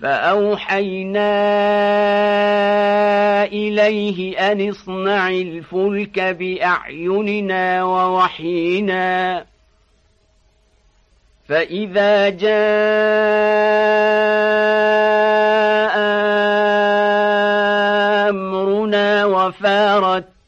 فأوحينا إليه أن اصنع الفلك بأعيننا ووحينا فإذا جاء أمرنا وفارت